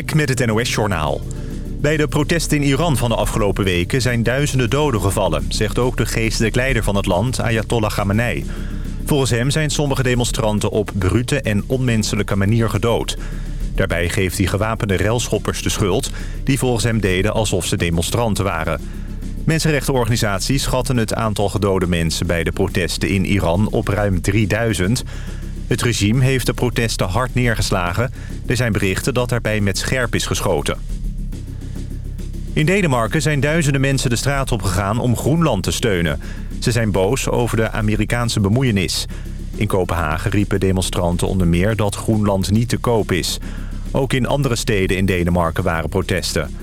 Eck met het NOS-journaal. Bij de protesten in Iran van de afgelopen weken zijn duizenden doden gevallen... zegt ook de geestelijk leider van het land, Ayatollah Khamenei. Volgens hem zijn sommige demonstranten op brute en onmenselijke manier gedood. Daarbij geeft hij gewapende relschoppers de schuld... die volgens hem deden alsof ze demonstranten waren. Mensenrechtenorganisaties schatten het aantal gedode mensen... bij de protesten in Iran op ruim 3000... Het regime heeft de protesten hard neergeslagen. Er zijn berichten dat daarbij met scherp is geschoten. In Denemarken zijn duizenden mensen de straat op gegaan om Groenland te steunen. Ze zijn boos over de Amerikaanse bemoeienis. In Kopenhagen riepen demonstranten onder meer dat Groenland niet te koop is. Ook in andere steden in Denemarken waren protesten.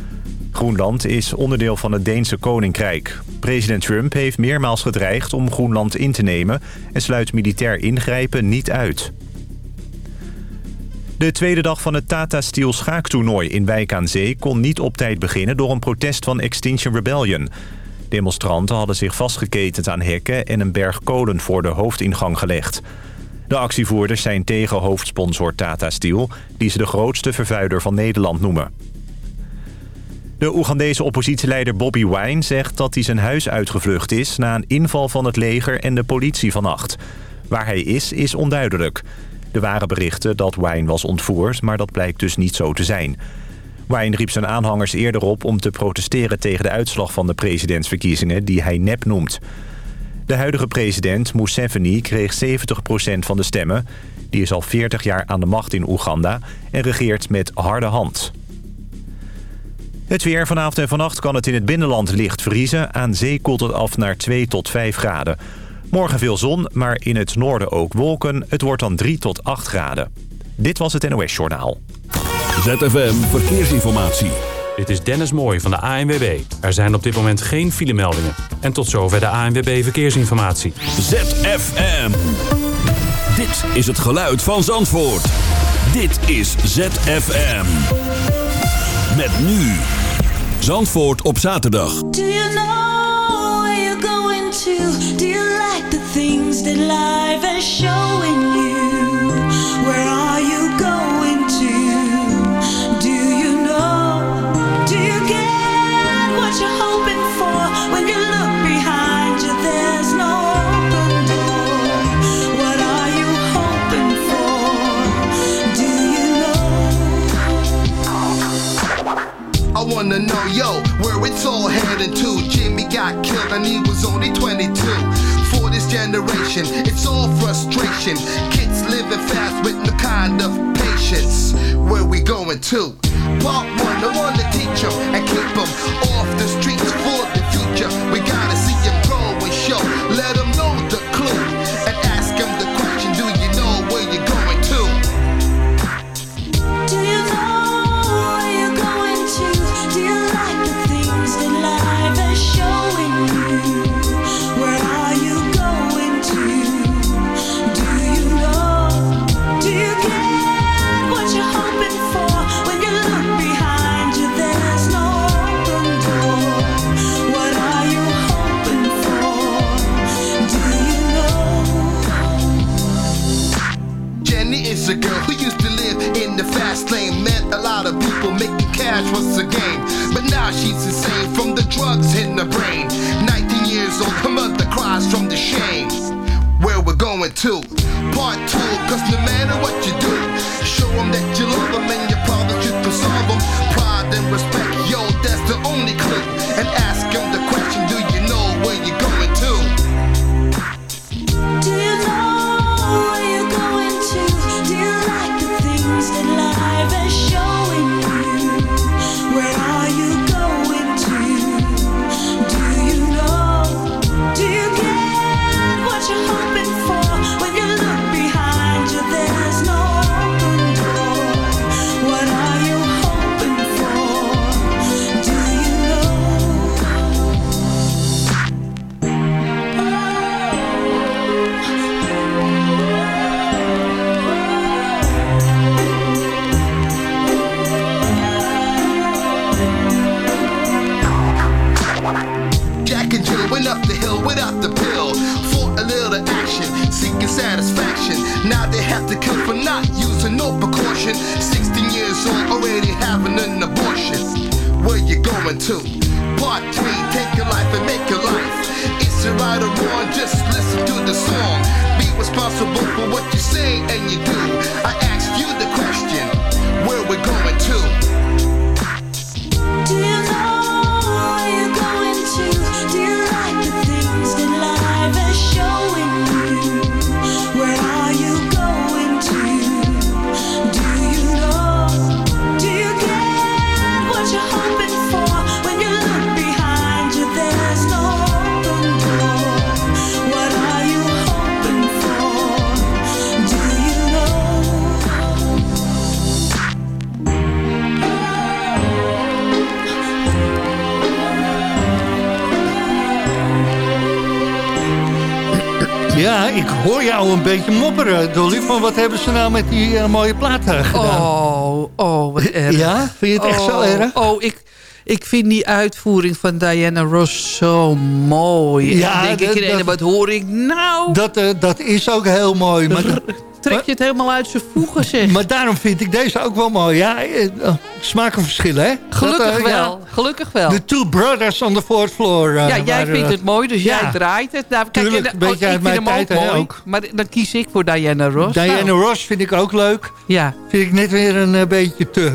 Groenland is onderdeel van het Deense Koninkrijk. President Trump heeft meermaals gedreigd om Groenland in te nemen... en sluit militair ingrijpen niet uit. De tweede dag van het Tata Steel schaaktoernooi in Wijk aan Zee... kon niet op tijd beginnen door een protest van Extinction Rebellion. Demonstranten hadden zich vastgeketend aan hekken... en een berg kolen voor de hoofdingang gelegd. De actievoerders zijn tegen hoofdsponsor Tata Steel... die ze de grootste vervuiler van Nederland noemen. De Oegandese oppositieleider Bobby Wine zegt dat hij zijn huis uitgevlucht is... na een inval van het leger en de politie vannacht. Waar hij is, is onduidelijk. Er waren berichten dat Wine was ontvoerd, maar dat blijkt dus niet zo te zijn. Wine riep zijn aanhangers eerder op om te protesteren tegen de uitslag van de presidentsverkiezingen... die hij nep noemt. De huidige president, Museveni, kreeg 70% van de stemmen. Die is al 40 jaar aan de macht in Oeganda en regeert met harde hand. Het weer vanavond en vannacht kan het in het binnenland licht vriezen. Aan zee koelt het af naar 2 tot 5 graden. Morgen veel zon, maar in het noorden ook wolken. Het wordt dan 3 tot 8 graden. Dit was het NOS Journaal. ZFM Verkeersinformatie. Dit is Dennis Mooij van de ANWB. Er zijn op dit moment geen filemeldingen. En tot zover de ANWB Verkeersinformatie. ZFM. Dit is het geluid van Zandvoort. Dit is ZFM. Met nu. Zandvoort op zaterdag. Do you know where you're going to? Do you like the things that life is showing you? Where are you going to? Yo, where it's all heading to. Jimmy got killed and he was only 22. For this generation, it's all frustration. Kids living fast with no kind of patience. Where we going to? Part one, I wanna teach them and keep them off the streets for the future. We gotta a lot of people making cash was a game. But now she's insane from the drugs hitting her brain. 19 years old, her mother cries from the shame. Where we're going to? Part two, cause no matter what you do, show them that you love them and your problems you can solve them. Pride and respect, yo, that's the only clue. And ask them the question, do you know where you're going Going to? Part three, take your life and make your life. It's a right or wrong, just listen to the song. Be responsible for what you say and you do. I asked you the question, where we going to? Hoor jou een beetje mopperen, Dolly. Van wat hebben ze nou met die eh, mooie platen gedaan? Oh, oh, wat erg. Ja? Vind je het echt zo Oh, erg? Oh, ik, ik vind die uitvoering van Diana Ross zo mooi. Ja, denk ik dat- ineens, dat- wat hoor ik nou? Dat, eh, dat is ook heel mooi. Maar, Trek je het helemaal uit zijn voegen, zeg. maar daarom vind ik deze ook wel mooi. Ja, eh, eh, smakenverschillen, hè? Gelukkig Dat, eh, ja. wel, gelukkig wel. The Two Brothers on the Fourth Floor. ja, jij vindt het mooi, dus ja. jij draait het. Nou, Tuurlijk, en, beetje oh, ik uit vind mijn hem tijd, ook mooi. ook. Maar dan kies ik voor Diana Ross. Diana Nou, Ross vind ik ook leuk. ja. Vind ik net weer een beetje te.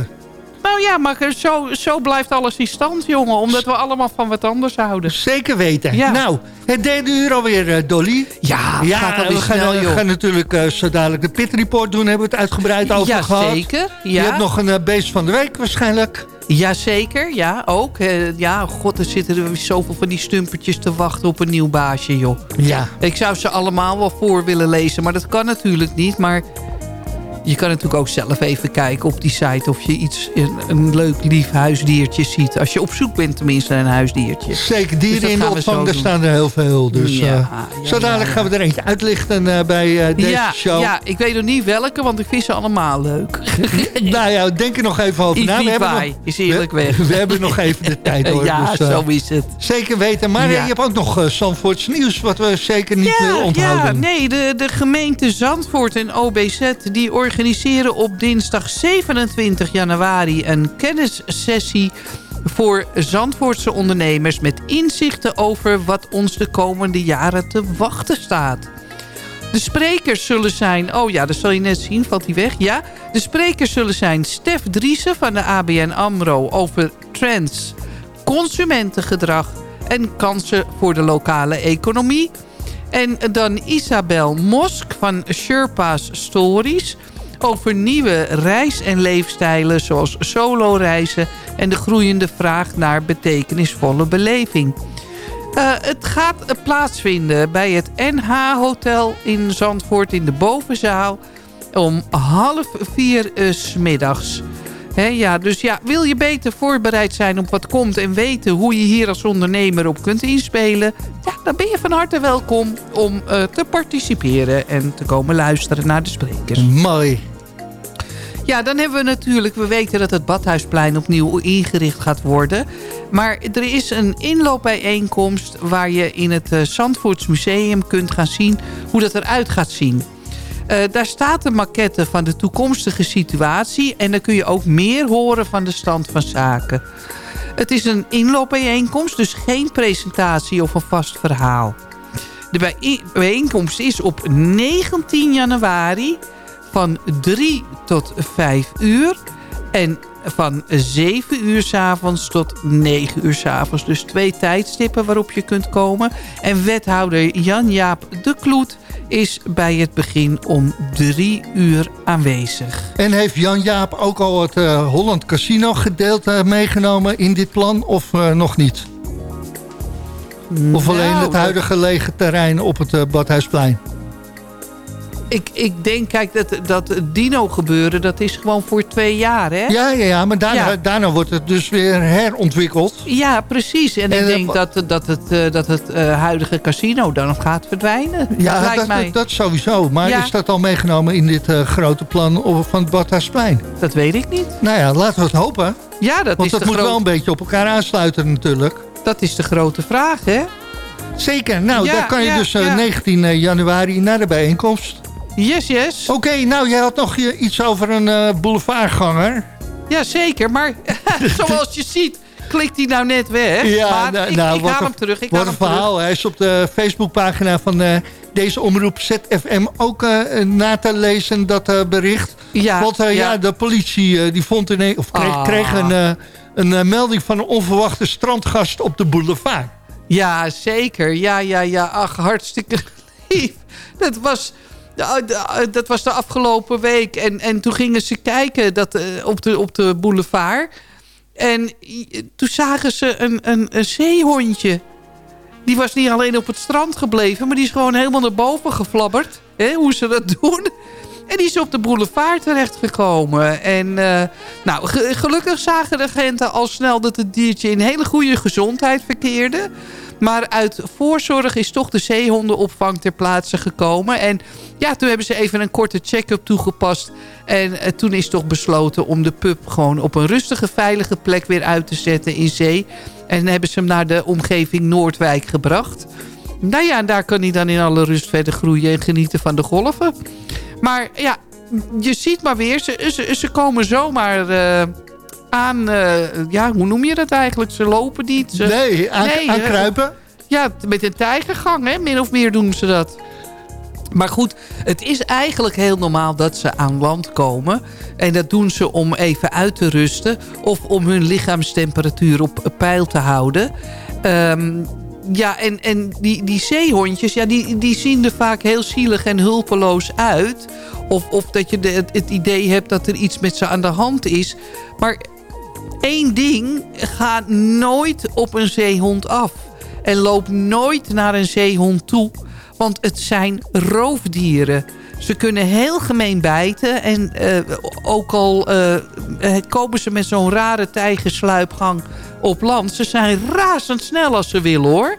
Nou ja, maar zo, zo blijft alles in stand, jongen. Omdat we allemaal van wat anders houden. Zeker weten. Ja. Nou, het derde uur alweer, eh, Dolly. Ja, Ja, gaat we gaan, snel, we joh. gaan natuurlijk eh, zo dadelijk de Pit Report doen. Hebben we het uitgebreid over ja, gehad. zeker. Je Ja. hebt nog een eh, beest van de week waarschijnlijk. Jazeker, ja, ook. Eh, ja, god, er zitten er zoveel van die stumpertjes te wachten op een nieuw baasje, joh. Ja. Ik zou ze allemaal wel voor willen lezen, maar dat kan natuurlijk niet. Maar je kan natuurlijk ook zelf even kijken op die site... of je iets, een, een leuk, lief huisdiertje ziet. Als je op zoek bent tenminste naar een huisdiertje. Zeker, Dus dieren dat in de we opvang, daar staan er heel veel. Dus Ja, eh, ja, zo dadelijk ja, gaan we er eentje uitlichten eh, bij eh, deze show. ja, ik weet nog niet welke, want ik vind ze allemaal leuk. Nou ja, denk er nog even over na. niet hebben nog, is eerlijk we, weg. we hebben nog even de tijd hoor. ja, dus, zo is het. Zeker weten. Maar je hebt ook nog Zandvoorts nieuws, wat we zeker niet willen onthouden. ja, nee, de, de gemeente Zandvoort en OBZ... die organiseren op dinsdag 27 januari... een kennissessie voor Zandvoortse ondernemers... met inzichten over wat ons de komende jaren te wachten staat. De sprekers zullen zijn... Oh ja, dat zal je net zien, valt hij weg. Ja, de sprekers zullen zijn Stef Driessen van de ABN AMRO... over trends, consumentengedrag en kansen voor de lokale economie... En dan Isabel Mosk van Sherpa's Stories... over nieuwe reis- en leefstijlen zoals solo-reizen... en de groeiende vraag naar betekenisvolle beleving. Eh, het gaat plaatsvinden bij het NH Hotel in Zandvoort in de bovenzaal... om half vier eh, 's middags. Hè, ja, dus ja, wil je beter voorbereid zijn op wat komt... en weten hoe je hier als ondernemer op kunt inspelen... Ja, dan ben je van harte welkom om eh, te participeren... en te komen luisteren naar de sprekers. Mooi. Ja, dan hebben we natuurlijk... We weten dat het Badhuisplein opnieuw ingericht gaat worden. Maar er is een inloopbijeenkomst... waar je in het uh, Zandvoorts Museum kunt gaan zien... hoe dat eruit gaat zien. Uh, daar staat een maquette van de toekomstige situatie... en dan kun je ook meer horen van de stand van zaken. Het is een inloopbijeenkomst, dus geen presentatie of een vast verhaal. De bijeenkomst is op 19 januari van 3 tot 5 uur. En van 7 uur s'avonds tot 9 uur s'avonds. Dus twee tijdstippen waarop je kunt komen. En wethouder Jan-Jaap de Kloet is bij het begin om 3 uur aanwezig. En heeft Jan-Jaap ook al het uh, Holland Casino gedeelte meegenomen in dit plan of uh, nog niet? Of alleen Nou, het huidige lege terrein op het Badhuisplein? Ik, ik denk, kijk, dat, dat dino gebeuren, dat is gewoon voor twee jaar, hè? Ja, ja, ja maar daarna, Ja. daarna wordt het dus weer herontwikkeld. Ja, precies. En, En, ik eh, denk dat, dat het, eh, dat het eh, huidige casino dan gaat verdwijnen. Ja, lijkt dat, mij. dat, dat sowieso. Maar Ja. is dat al meegenomen in dit uh, grote plan van het Badhuisplein? Dat weet ik niet. Nou ja, laten we het hopen. Ja, dat, Want dat moet groot- wel een beetje op elkaar aansluiten natuurlijk. dat is de grote vraag, hè? Zeker. Nou, Ja, daar kan je ja, dus uh, ja. 19 januari naar de bijeenkomst. Yes, yes. Oké, nou, jij had nog iets over een uh, boulevardganger. Ja, zeker. Maar zoals je ziet, klikt hij nou net weg. Ja, maar nou, ik, nou, ik wat haal een- hem terug. Ik Wat een terug. verhaal. Hij is op de Facebookpagina van eh, deze omroep ZFM ook eh, na te lezen, dat bericht. Ja, Want ja. ja. de politie die vond ineens, of kreeg, Ah. kreeg een, een melding van een onverwachte strandgast op de boulevard. Ja, zeker. Ja, ja, ja. Ach, hartstikke lief. Dat was, dat was de afgelopen week. En, en toen gingen ze kijken dat, eh, op, de, op de boulevard. En toen zagen ze een, een, een zeehondje. Die was niet alleen op het strand gebleven... maar die is gewoon helemaal naar boven geflabberd. Hè, hoe ze dat doen. En die is op de boulevard terechtgekomen. En eh, nou, ge- gelukkig zagen de agenten al snel dat het diertje in hele goede gezondheid verkeerde. Maar uit voorzorg is toch de zeehondenopvang ter plaatse gekomen. En ja, toen hebben ze even een korte check-up toegepast. En eh, toen is toch besloten om de pup gewoon op een rustige, veilige plek weer uit te zetten in zee. En hebben ze hem naar de omgeving Noordwijk gebracht. Nou ja, daar kan hij dan in alle rust verder groeien en genieten van de golven. Maar ja, je ziet maar weer, ze, ze, komen zomaar eh, aan... eh, ja, hoe noem je dat eigenlijk? Ze lopen niet. Ze, Nee, aan, Nee, aankruipen. ja, met een tijgergang, hè? min of meer doen ze dat. Maar goed, het is eigenlijk heel normaal dat ze aan land komen. En dat doen ze om even uit te rusten. Of om hun lichaamstemperatuur op peil te houden. Ehm, ja, en, en die, die zeehondjes, ja, die, die zien er vaak heel zielig en hulpeloos uit. Of, of dat je de, het, het idee hebt dat er iets met ze aan de hand is. Maar één ding, ga nooit op een zeehond af. En loop nooit naar een zeehond toe. Want het zijn roofdieren. Ze kunnen heel gemeen bijten. En eh, ook al eh, komen ze met zo'n rare tijgersluipgang op land. Ze zijn razendsnel als ze willen hoor.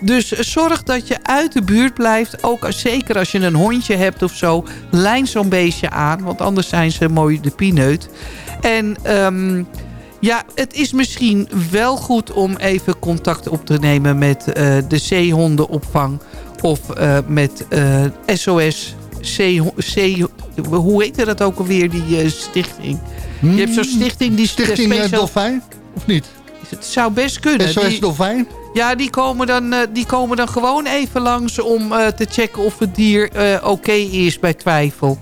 Dus zorg dat je uit de buurt blijft. Ook zeker als je een hondje hebt of zo. Lijn zo'n beestje aan. Want anders zijn ze mooi de pineut. En ehm, ja, het is misschien wel goed om even contact op te nemen met eh, de zeehondenopvang. Of eh, met eh, SOS Zee, hoe heette dat ook alweer, die eh, stichting? Je hebt zo'n stichting die Stichting eh, speciaal... Dolfijn, of niet? Het zou best kunnen. SOS Die- Dolfijn? ja, die komen, dan, eh, die komen dan gewoon even langs om eh, te checken of het dier eh, oké is bij twijfel.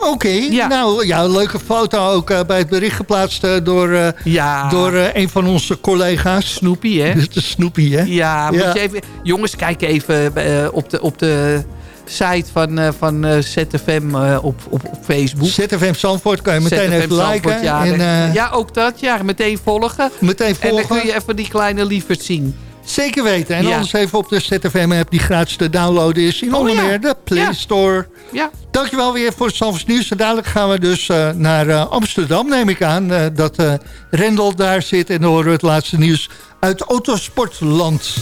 Oké, Ja. nou ja, een leuke foto ook eh, bij het bericht geplaatst eh, door, eh, Ja, door een van onze collega's. Snoepie, hè? Dus de Snoepie, hè? Ja, moet je even... Jongens, kijk even op, de, op de site van, van ZFM op, op, op Facebook. ZFM Zandvoort kan je meteen ZFM even liken. Ja, en ja, ook dat. Ja, meteen volgen. meteen En dan volgen. kun je even die kleine lieverd zien. Zeker weten. En Ja. anders even op de ZFM-app die gratis te downloaden is. In Oh, onder ja. meer de Play Ja. Store. Ja, Dankjewel weer voor het Zandvoorts nieuws. En dadelijk gaan we dus eh, naar eh, Amsterdam, neem ik aan. eh, dat Rendel daar zit. En dan horen we het laatste nieuws uit Autosportland.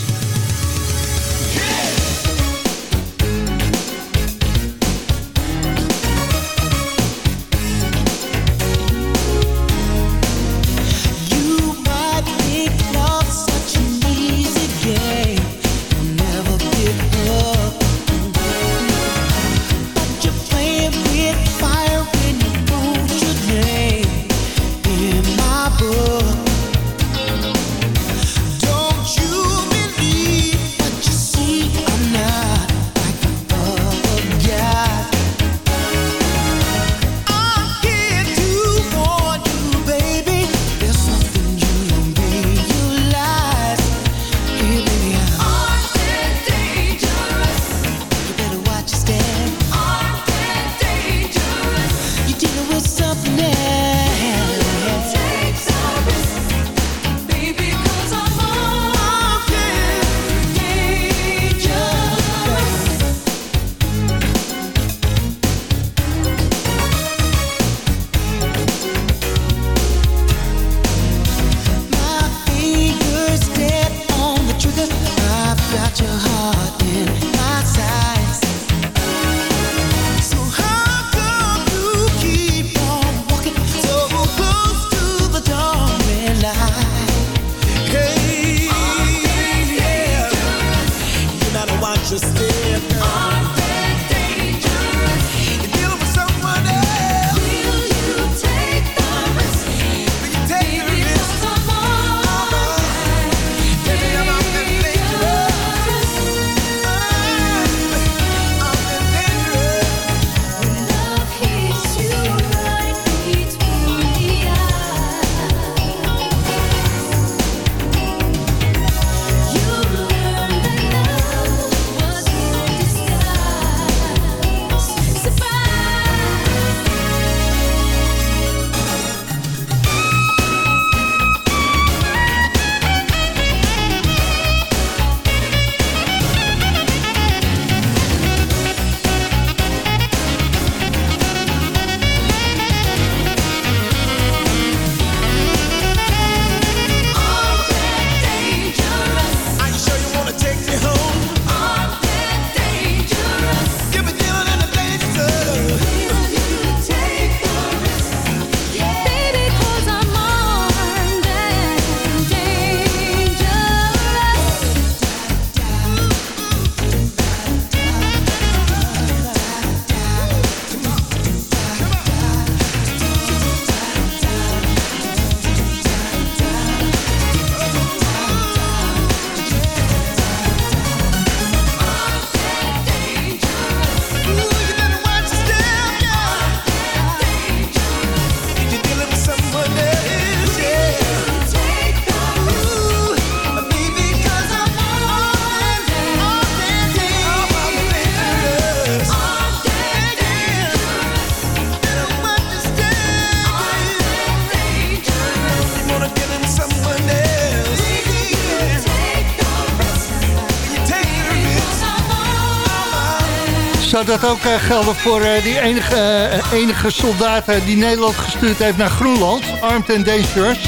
Zou dat ook eh, gelden voor eh, die enige, eh, enige soldaat eh, die Nederland gestuurd heeft naar Groenland? Armed and Dangerous.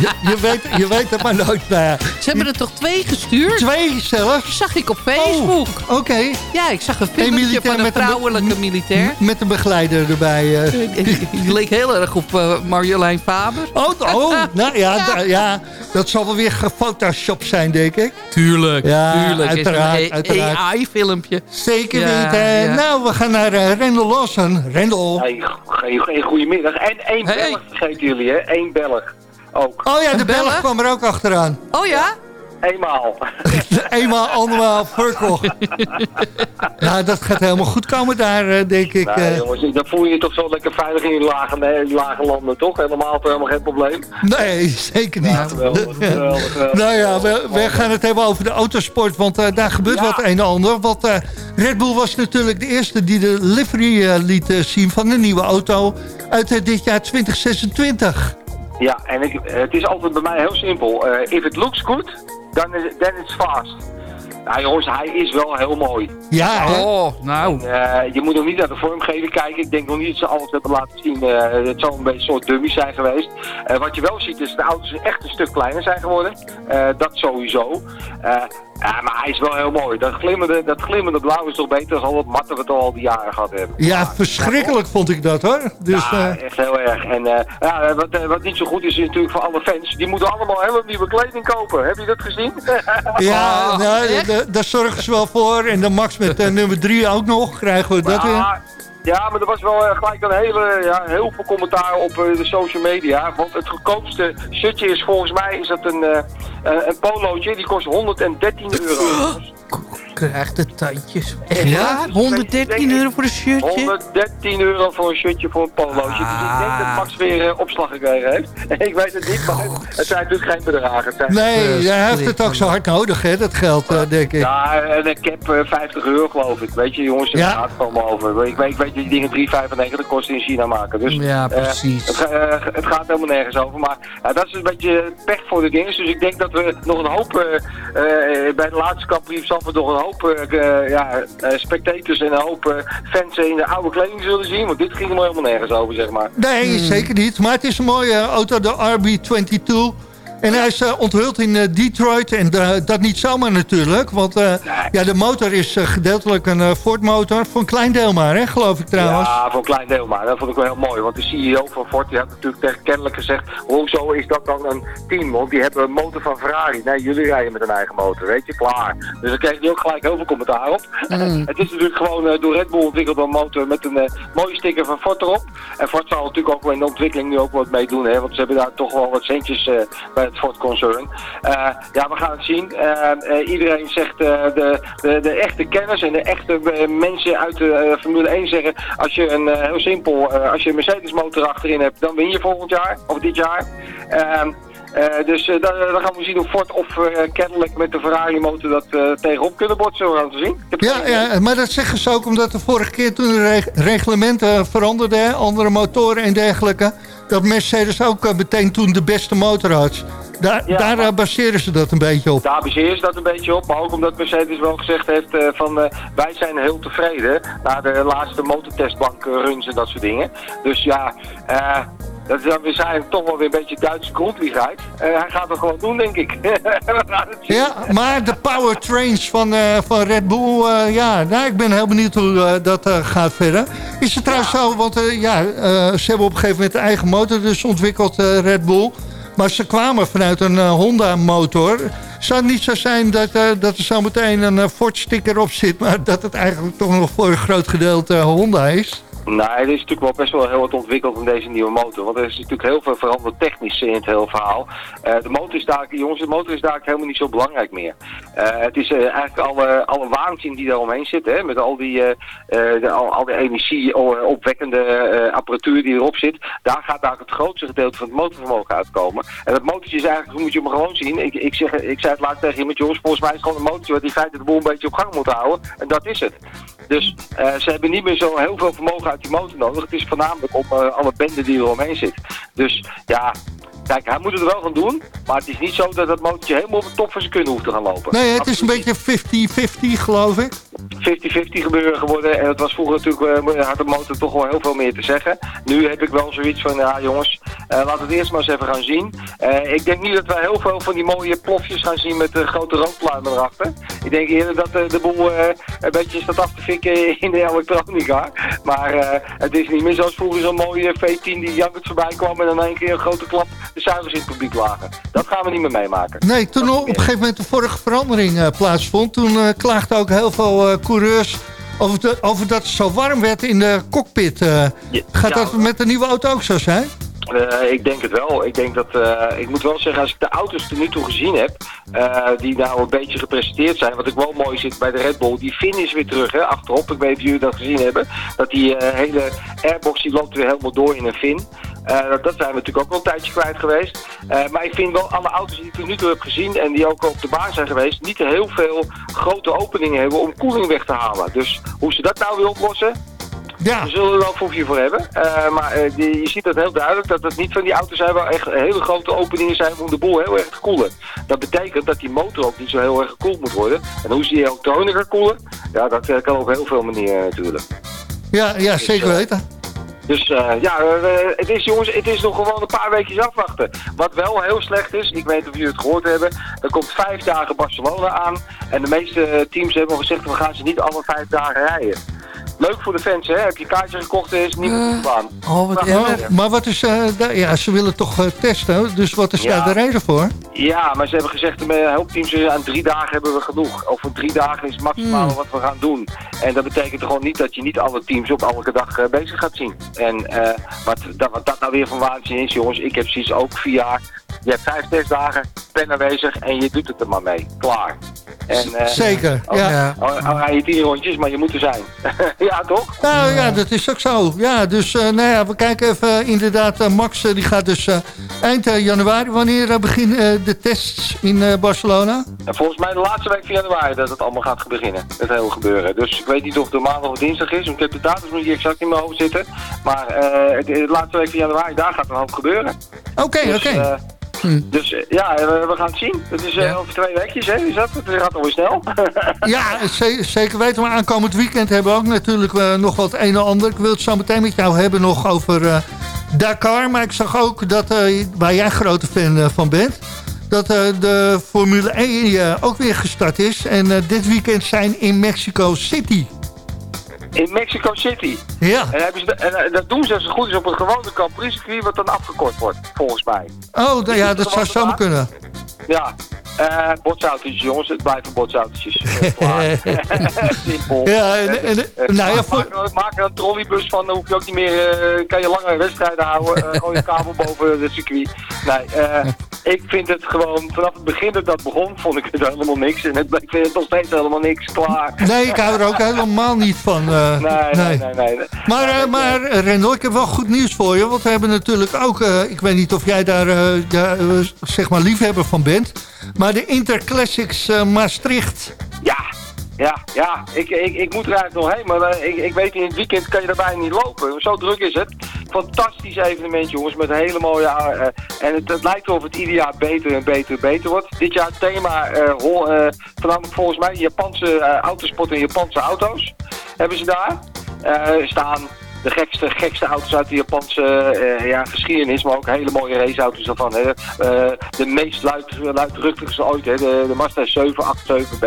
Je, je, weet, je weet het maar nooit. Nou ja, Ze hebben er toch twee gestuurd? twee zelfs. Zag ik op Facebook. Oh, Oké. Ja, ik zag een Een filmpje van een met een be- vrouwelijke militair. Met een begeleider erbij. eh. Die leek heel erg op eh, Marjolein Faber. Oh, oh nou ja, ja, dat zal wel weer gefotoshopt zijn, denk ik. Tuurlijk, Ja, tuurlijk. uiteraard, is een. AI-filmpje. Zeker Ja, weten. ja. Nou, we gaan naar eh, Rendel Lawson. Rendel. Hey, goedemiddag. En één Hey. Belg vergeten jullie, hè? Eén Belg. Ook. Oh ja, de Een Belg kwam er ook achteraan. Oh ja? Eenmaal. Eenmaal, andermaal, Furkel. nou, dat gaat helemaal goed komen daar, eh, denk ik. Nee, eh. jongens, dan voel je je toch zo lekker veilig in die lage, nee, lage landen, toch? Helemaal toch helemaal geen probleem. nee, zeker niet. Geweldig, geweldig, geweldig. Nou ja, we, we gaan het hebben over de autosport, want eh, daar gebeurt Ja. wat een en ander. Want eh, Red Bull was natuurlijk de eerste die de livery liet zien van de nieuwe auto uit dit jaar 2026. Ja, en ik, het is altijd bij mij heel simpel. Eh, if it looks good, then, it- then it's fast. Nou jongens, hij is wel heel mooi. Ja, hè? Oh, nou. Eh, je moet nog niet naar de vormgeving kijken. Ik denk nog niet dat ze alles hebben laten zien. Eh, het zal een beetje een soort dummy zijn geweest. Eh, wat je wel ziet is dat de auto's echt een stuk kleiner zijn geworden. Eh, dat sowieso. Ja, maar hij is wel heel mooi. Dat glimmende, dat glimmende blauw is toch beter dan het wat we al die jaren gehad hebben. Ja, verschrikkelijk vond ik dat hoor. Dus, ja, eh, echt heel erg. En eh, ja, wat, eh, wat niet zo goed is, is natuurlijk voor alle fans. Die moeten allemaal hele nieuwe kleding kopen. Heb je dat gezien? ja, Oh, nou, daar zorgen ze wel voor. En dan Max met nummer 3 ook nog. Krijgen we dat weer? Ja, maar er was wel eh, gelijk een hele, ja, heel veel commentaar op eh, de social media. Want het goedkoopste shirtje is volgens mij is dat een, eh, een polootje. Die kost 113 euro. Krijgt de tandjes. Echt Ja? waar? 113 euro voor een shirtje? 113 euro voor een shirtje voor een polootje. Dus ik denk dat Max weer eh, opslag gekregen heeft. ik weet het niet, maar het zijn natuurlijk geen bedragen. Zijn, Nee, hij heeft het ook zo hard nodig, hè, dat geld, eh, denk ik. Ja, en een cap eh, 50 euro geloof ik. Weet je jongens, het Ja. gaat gewoon over. Ik weet, ik weet dat die dingen 3,95 kosten in China maken. Dus, Ja, eh, precies. het, ga- eh, het gaat helemaal nergens over. Maar eh, dat is een beetje pech voor de dingen. Dus ik denk dat we nog een hoop, eh, eh, bij de laatste kampioen Zandvoort nog een hoop eh, eh, ja, eh, spectators en een hoop eh, fans in de oude kleding zullen zien. Want dit ging er helemaal nergens over, zeg maar. Nee, zeker niet. Maar het is een mooie auto, de RB22. En hij is eh, onthuld in eh, Detroit. En eh, dat niet zomaar natuurlijk. Want eh, ja, de motor is gedeeltelijk een Ford motor. Voor een klein deel maar, hè, geloof ik trouwens. Ja, voor een klein deel maar. Dat vond ik wel heel mooi. Want de CEO van Ford die had natuurlijk tegen kennelijk gezegd... hoezo is dat dan een team? Want die hebben een motor van Ferrari. Nee, jullie rijden met een eigen motor. Weet je, klaar. Dus daar kreeg hij ook gelijk heel veel commentaar op. het is natuurlijk gewoon eh, door Red Bull ontwikkeld een motor met een mooie sticker van Ford erop. En Ford zal natuurlijk ook wel in de ontwikkeling nu ook wat mee doen. Hè, want ze hebben daar toch wel wat centjes eh, bij het Ford concern. Eh, ja, we gaan het zien. Eh, eh, iedereen zegt eh, de, de, de echte kenners en de echte eh, mensen uit de eh, Formule 1 zeggen... als je een, eh, heel simpel, eh, als je een Mercedes motor achterin hebt, dan win je volgend jaar. Of dit jaar. Eh, dus uh, dan, dan gaan we zien of Ford of uh, Cadillac met de Ferrari motor dat tegenop kunnen botsen. We gaan het zien. Ja, ja, maar dat zeggen ze ook omdat de vorige keer toen de reg- reglementen veranderden, andere motoren en dergelijke, dat Mercedes ook eh, meteen toen de beste motor had. Daar, Ja. daar eh, baseren ze dat een beetje op. Daar baseren ze dat een beetje op, maar ook omdat Mercedes wel gezegd heeft eh, van eh, wij zijn heel tevreden na de laatste motortestbank eh, runs en dat soort dingen. Dus ja, eh, dat, is- we zijn toch wel weer een beetje Duitse grondliegheid. Eh hij gaat het gewoon doen, denk ik. Ja, maar de powertrains van, eh, van Red Bull, eh, ja, nou, ik ben heel benieuwd hoe dat gaat verder. Is het trouwens zo, want ja, ze hebben op een gegeven moment een eigen motor dus ontwikkeld, Red Bull. Maar ze kwamen vanuit een Honda-motor. Zou het niet zo zijn dat, dat er zo meteen een eh, Ford-sticker op zit... maar dat het eigenlijk toch nog voor een groot gedeelte Honda is? Nee, er is natuurlijk wel best wel heel wat ontwikkeld in deze nieuwe motor. Want er is natuurlijk heel veel veranderd technisch in het hele verhaal. Eh, de motor is daar, jongens, de motor is daar helemaal niet zo belangrijk meer. Eh, het is eh, eigenlijk alle, alle waanzin die daar omheen zit. Hè, met al die, de, al, al die energie opwekkende eh, apparatuur die erop zit. Daar gaat daar het grootste gedeelte van het motorvermogen uitkomen. En dat motortje is eigenlijk, hoe moet je hem gewoon zien? Ik, ik, zeg, ik zei het laatst tegen iemand, jongens, volgens mij is het gewoon een motortje wat in feite de boel een beetje op gang moet houden. En dat is het. Dus ze hebben niet meer zo heel veel vermogen uit die motor nodig. Het is voornamelijk op eh, alle benden die er omheen zitten. Dus ja, Kijk, hij moet het er wel gaan doen, maar het is niet zo dat dat motortje helemaal op de top van zijn kunnen hoeft te gaan lopen. Nee, het is een beetje 50-50 geloof ik. 50-50 gebeuren geworden. En dat was vroeger natuurlijk, eh, had de motor toch wel heel veel meer te zeggen. Nu heb ik wel zoiets van, ja jongens, eh laten we het eerst maar eens even gaan zien. Eh, ik denk niet dat wij heel veel van die mooie plofjes gaan zien met de grote rookpluimen erachter. Ik denk eerder dat de boel een beetje staat af te fikken in de elektronica. Maar het is niet meer zoals vroeger zo'n mooie V10 die jankend voorbij kwam en dan in één keer een grote klap de in het publiek lagen. Dat gaan we niet meer meemaken. Nee, toen op een gegeven moment de vorige verandering eh, plaatsvond... toen eh, klaagden ook heel veel eh, coureurs over, de, over dat het zo warm werd in de cockpit. Ja, gaat ja. dat met de nieuwe auto ook zo zijn? Ik denk het wel. Ik denk dat, ik moet wel zeggen, als ik de auto's tot nu toe gezien heb, die nou een beetje gepresenteerd zijn, wat ik wel mooi zit bij de Red Bull, die Fin is weer terug, hè, achterop. Ik weet niet of jullie dat gezien hebben. Dat die hele airbox, die loopt weer helemaal door in een Fin. Eh, dat, zijn we natuurlijk ook wel een tijdje kwijt geweest. Eh, maar ik vind wel alle auto's die ik tot nu toe heb gezien en die ook op de baan zijn geweest, niet heel veel grote openingen hebben om koeling weg te halen. Dus hoe ze dat nou weer oplossen, Ja, we zullen er wel een proefje voor hebben. Eh, maar die- je ziet dat heel duidelijk dat het niet van die auto's zijn waar echt hele grote openingen zijn om de boel heel erg te koelen. Dat betekent dat die motor ook niet zo heel erg gekoeld moet worden. En hoe ze die elektronica koelen, ja, dat kan op heel veel manieren natuurlijk. ja, ja zeker eh, weten. Dus eh, ja, eh, het is jongens, het is nog gewoon een paar weekjes afwachten. Wat wel heel slecht is, ik weet niet of jullie het gehoord hebben, er komt vijf dagen Barcelona aan. En de meeste eh, teams hebben al gezegd, we gaan ze niet alle vijf dagen rijden. Leuk voor de fans, hè? Heb je kaartje gekocht, is niemand op de baan. Oh, wat Nou, erg. Maar wat is, eh, ja, ze willen toch eh, testen, dus wat is Ja. daar de reden voor? Ja, maar ze hebben gezegd, met een hoop teams, eh, aan drie dagen hebben we genoeg. Over drie dagen is het maximale wat we gaan doen. En dat betekent gewoon niet dat je niet alle teams op elke dag eh, bezig gaat zien. En eh, wat, dat, wat dat nou weer van waanzin is, jongens, ik heb precies ook vier jaar. Je hebt vijf testdagen, ben aanwezig en je doet het er maar mee. Klaar. En, eh, Zeker, al- ja. Al, rij je tien rondjes, maar je moet er zijn. ja, toch? Nou ja, dat is ook zo. Ja, dus eh, nou ja, we kijken even inderdaad. eh, Max eh, die gaat dus eind januari. Wanneer beginnen de tests in Barcelona? En volgens mij de laatste week van januari dat het allemaal gaat beginnen. Het hele gebeuren. Dus ik weet niet of het maandag of dinsdag is. Want ik heb de datum niet exact in mijn hoofd zitten. Maar de laatste week van januari, daar gaat een hoop gebeuren. Oké, Dus, oké. Eh, dus eh, ja, we, we gaan het zien. Het is eh, Ja. over twee weekjes, hè? Is dat? Het gaat alweer snel. Ja, ze- zeker weten. Maar aankomend weekend hebben we ook natuurlijk eh, nog wat een en ander. Ik wil het zo meteen met jou hebben nog over Dakar. Maar ik zag ook dat, eh, waar jij grote fan van bent... dat de Formule 1 eh, ook weer gestart is. En dit weekend zijn in Mexico City. In Mexico City. Ja. En, hebben ze, en eh, dat doen ze als het goed is op een gewone Grand wat dan afgekort wordt, volgens mij. Oh, ja, het dat zou zomaar de kunnen. Ja, eh botsautootjes jongens, het blijven botsautootjes. Eh. Simpel. Ja, en- en- Eh, nou ja, maak, voor- maak, maak er een trolleybus van, dan hoef je ook niet meer, eh, kan je langere wedstrijden houden. eh gooi een kabel boven het circuit. Nee, eh, ik vind het gewoon, vanaf het begin dat dat begon, vond ik het helemaal niks. En het, ik vind het nog steeds helemaal niks, klaar. Nee, ik hou er ook helemaal niet van. Nee, nee, nee, nee. Maar, maar Rendel, ik heb wel goed nieuws voor je. Want we hebben natuurlijk ook, ik weet niet of jij daar eh, zeg maar liefhebber van bent. Maar de Interclassics eh, Maastricht. Ja, ja, ja. Ik, ik, ik moet er eigenlijk nog heen, maar eh, ik, ik weet in het weekend kan je daarbij niet lopen. Zo druk is het. Fantastisch evenement, jongens, met hele mooie... eh, en het, het lijkt erop het ieder jaar beter en beter en beter wordt. Dit jaar het thema, hol- voornamelijk volgens mij Japanse autosport en Japanse auto's hebben ze daar staan. De gekste, gekste auto's uit de Japanse eh, ja, geschiedenis, maar ook hele mooie raceauto's daarvan. Hè. Eh, de meest luid, luidruchtigste ooit, hè. De, de Mazda 787B.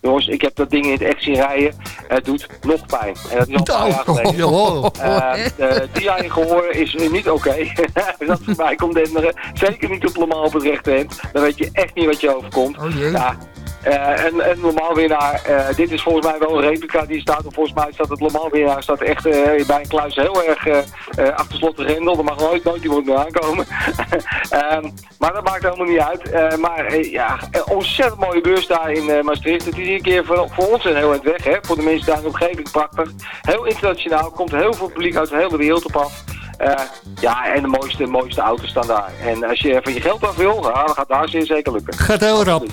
Jongens, ik heb dat ding in het echt zien rijden. Het doet nog pijn. En dat is al een paar jaar geleden. Oh, Eh, de DI gehoor is niet oké. Als dat voorbij komt denderen. Zeker niet op Le Mans op het rechte end. Dan weet je echt niet wat je overkomt. Oh jee. Ja. Eh, en, en normaal winnaar, eh, dit is volgens mij wel een replica die staat. Volgens mij staat het Le Mans winnaar staat echt eh, bij een kluis heel erg achter slot de grendel. Er mag nooit, nooit iemand meer aankomen. Ehm, maar dat maakt helemaal niet uit. Maar ja, ontzettend mooie beurs daar in Maastricht. Het is een keer voor, voor ons een heel eind weg. Hè? Voor de mensen daar in de omgeving prachtig. Heel internationaal. Komt heel veel publiek uit de hele wereld op af. Eh, ja, en de mooiste, mooiste auto's staan daar. En als je van je geld af wil, ja, dan gaat daar zeer zeker lukken. Gaat heel rap.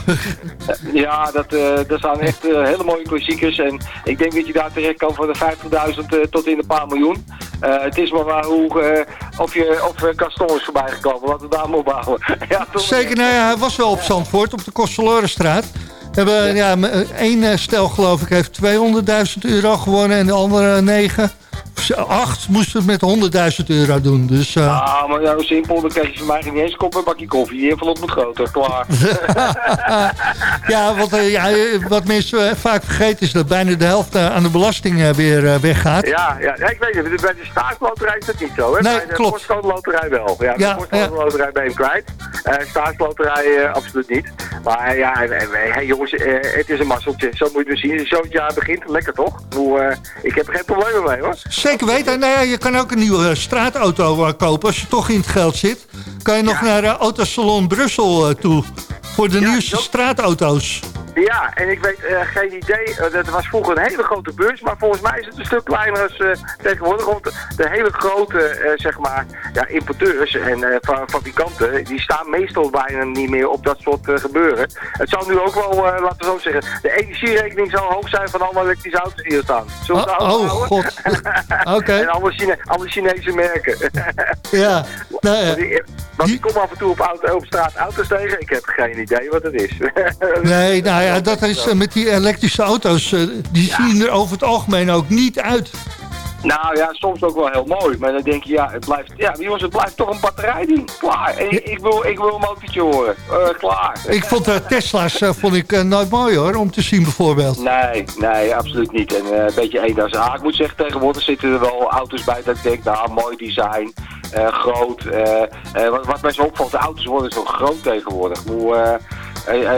Ja, dat, eh dat staan echt eh, hele mooie klassiekers. En ik denk dat je daar terecht kan voor de 50.000 eh, tot in een paar miljoen. Eh, het is maar waar hoe, eh, of, je, of er is voorbij gekomen. Laten we daar maar opbouwen. ja? Zeker, nou ja, hij was wel op Zandvoort, op de Kostelorenstraat. Hebben, ja. één eh, stel geloof ik heeft 200.000 euro gewonnen en de andere negen, acht moesten het met 100.000 euro doen. Dus, eh, Ah, maar ja, simpel, dan krijg je van mij niet eens een kop een bakje koffie. Je envelop moet groter, klaar. ja, wat, eh, ja, eh, wat mensen vaak vergeten is dat bijna de helft aan de belasting weer weggaat. Ja, ja, ja, ik weet het. Bij de staatsloterij is dat niet zo, hè? Nee, bij de klopt. postcode wel. Ja, Ja, de postcode loterij ben je hem kwijt. Eh staatsloterij absoluut niet. Maar ja, hey, jongens, het is een mazzeltje. Zo moet je het zien. Zo het jaar begint. Lekker toch? Hoe, ik heb er geen problemen mee, hoor. Zeker weten. Nou ja, je kan ook een nieuwe eh, straatauto eh, kopen. Als je toch in het geld zit, kan je nog naar uh, Autosalon Brussel eh, toe. Voor de nieuwste straatauto's. Ja, en ik weet eh, geen idee. eh, dat was vroeger een hele grote beurs, maar volgens mij is het een stuk kleiner als eh, tegenwoordig. Want de hele grote, zeg maar, ja, importeurs en fa- fabrikanten, die staan meestal bijna niet meer op dat soort gebeuren. Het zou nu ook wel, laten we zo zeggen, de energierekening zou hoog zijn van alle elektrische auto's die hier staan. Zullen we het Oh, oh, god. Oké. en alle, Chine alle Chinese merken. Ja. Nou, ja. Want Die- ik kom af en toe op, auto, op straat auto's tegen. Ik heb geen idee wat het is. Nee, nou ja, dat is eh, met die elektrische auto's. eh, die zien er over het algemeen ook niet uit. Nou ja, soms ook wel heel mooi. Maar dan denk je, ja, het blijft, ja jongens, het blijft toch een batterijding. Klaar. En ik, ik wil, ik wil een motortje horen. Eh, klaar. Ik vond de Tesla's vond ik, nooit mooi hoor, om te zien bijvoorbeeld. Nee, nee, absoluut niet. En een beetje eendags. Ah, ik moet zeggen, tegenwoordig zitten er wel auto's bij dat ik denk, nou, mooi design, groot. wat, wat mij zo opvalt, de auto's worden zo groot tegenwoordig. Hoe,